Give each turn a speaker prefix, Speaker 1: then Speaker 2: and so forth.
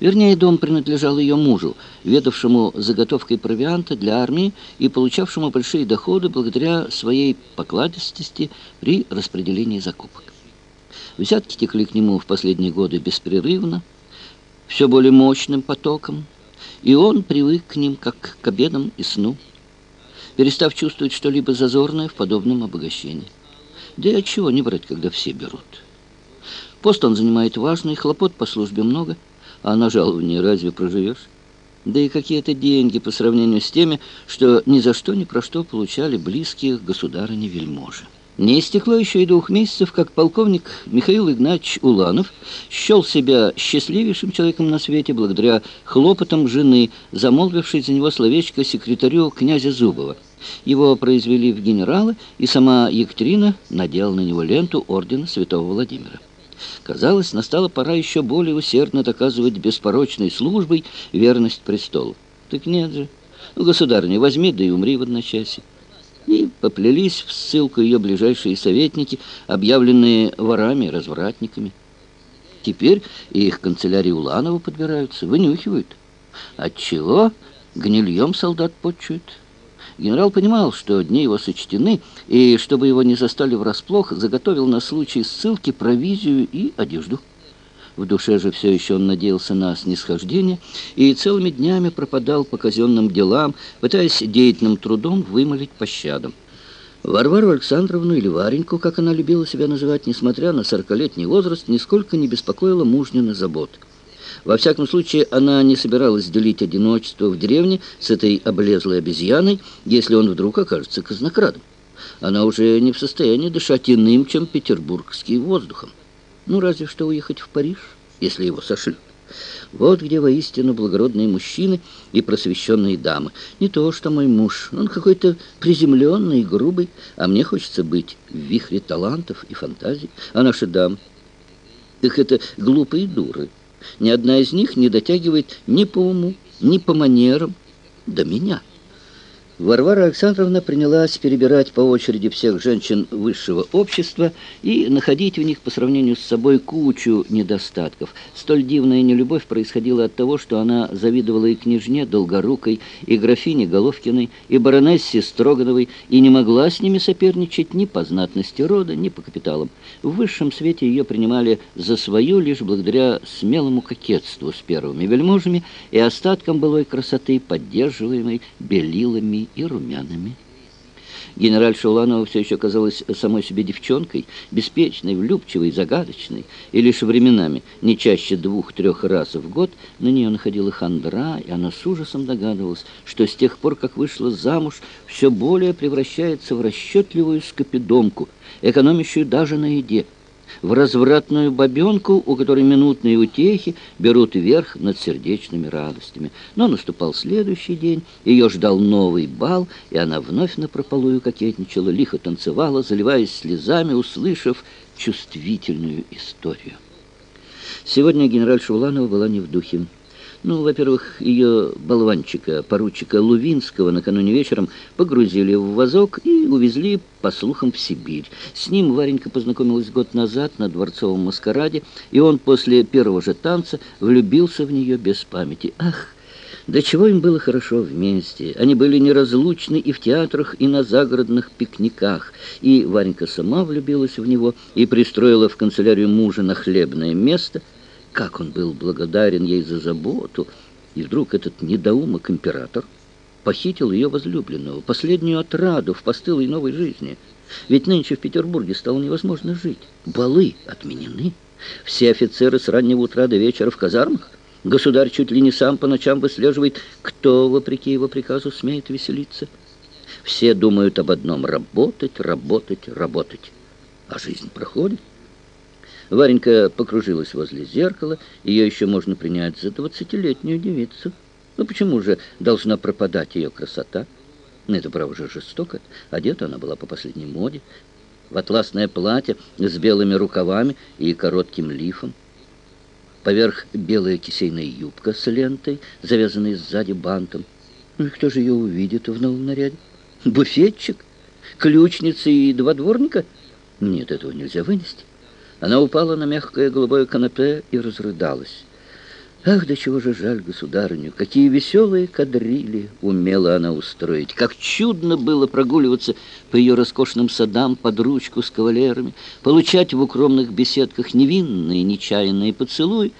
Speaker 1: Вернее, дом принадлежал ее мужу, ведавшему заготовкой провианта для армии и получавшему большие доходы благодаря своей покладистости при распределении закупок. Взятки текли к нему в последние годы беспрерывно, все более мощным потоком, и он привык к ним, как к обедам и сну, перестав чувствовать что-либо зазорное в подобном обогащении. Да и отчего не брать, когда все берут? Пост он занимает важный, хлопот по службе много, а на жалование разве проживешь? Да и какие-то деньги по сравнению с теми, что ни за что ни про что получали близкие государыне вельможи. Не истекло еще и двух месяцев, как полковник Михаил Игнатьевич Уланов счел себя счастливейшим человеком на свете благодаря хлопотам жены, замолвившей за него словечко секретарю князя Зубова. Его произвели в генералы, и сама Екатерина надела на него ленту ордена святого Владимира. Казалось, настала пора еще более усердно доказывать беспорочной службой верность престолу. Так нет же. Ну, государыня, возьми, да и умри в одночасье и поплелись в ссылку ее ближайшие советники, объявленные ворами и развратниками. Теперь и их канцелярии Уланова подбираются, вынюхивают. Отчего гнильем солдат почуют? Генерал понимал, что дни его сочтены, и, чтобы его не застали врасплох, заготовил на случай ссылки провизию и одежду. В душе же все еще он надеялся на снисхождение и целыми днями пропадал по казенным делам, пытаясь деятельным трудом вымолить пощаду. Варвару Александровну или Вареньку, как она любила себя называть, несмотря на сорокалетний возраст, нисколько не беспокоила мужнина забот. Во всяком случае, она не собиралась делить одиночество в деревне с этой облезлой обезьяной, если он вдруг окажется казнокрадом. Она уже не в состоянии дышать иным, чем петербургским воздухом. Ну, разве что уехать в Париж, если его сошлют. Вот где воистину благородные мужчины и просвещенные дамы. Не то, что мой муж. Он какой-то приземленный и грубый, а мне хочется быть в вихре талантов и фантазий. А наши дамы? Так это глупые дуры. Ни одна из них не дотягивает ни по уму, ни по манерам до меня». Варвара Александровна принялась перебирать по очереди всех женщин высшего общества и находить в них по сравнению с собой кучу недостатков. Столь дивная нелюбовь происходила от того, что она завидовала и княжне Долгорукой, и графине Головкиной, и баронессе Строгановой, и не могла с ними соперничать ни по знатности рода, ни по капиталам. В высшем свете ее принимали за свою лишь благодаря смелому кокетству с первыми вельможами и остаткам былой красоты, поддерживаемой белилами и румяными. Генераль Шуланова все еще казалась самой себе девчонкой, беспечной, влюбчивой, загадочной, и лишь временами, не чаще двух-трех раз в год, на нее находила хандра, и она с ужасом догадывалась, что с тех пор, как вышла замуж, все более превращается в расчетливую скопидомку, экономящую даже на еде – в развратную бабенку, у которой минутные утехи берут верх над сердечными радостями. Но наступал следующий день, ее ждал новый бал, и она вновь напропалую кокетничала, лихо танцевала, заливаясь слезами, услышав чувствительную историю. Сегодня генераль Шуланова была не в духе. Ну, во-первых, ее болванчика, поручика Лувинского, накануне вечером погрузили в вазок и увезли, по слухам, в Сибирь. С ним Варенька познакомилась год назад на дворцовом маскараде, и он после первого же танца влюбился в нее без памяти. Ах! Да чего им было хорошо вместе. Они были неразлучны и в театрах, и на загородных пикниках. И Варенька сама влюбилась в него и пристроила в канцелярию мужа на хлебное место – как он был благодарен ей за заботу! И вдруг этот недоумок-император похитил ее возлюбленного, последнюю отраду в постылой новой жизни. Ведь нынче в Петербурге стало невозможно жить. Балы отменены. Все офицеры с раннего утра до вечера в казармах. Государь чуть ли не сам по ночам выслеживает, кто, вопреки его приказу, смеет веселиться. Все думают об одном — работать, работать, работать. А жизнь проходит. Варенька покружилась возле зеркала. Ее еще можно принять за двадцатилетнюю девицу. Ну почему же должна пропадать ее красота? Ну, это, право же, жестоко. Одета она была по последней моде. В атласное платье с белыми рукавами и коротким лифом. Поверх белая кисейная юбка с лентой, завязанной сзади бантом. Ну и кто же ее увидит в новом наряде? Буфетчик? Ключница и два дворника? Нет, этого нельзя вынести. Она упала на мягкое голубое канапе и разрыдалась. Ах, до чего же жаль государыню, какие веселые кадрили умела она устроить. Как чудно было прогуливаться по ее роскошным садам под ручку с кавалерами, получать в укромных беседках невинные, нечаянные поцелуи,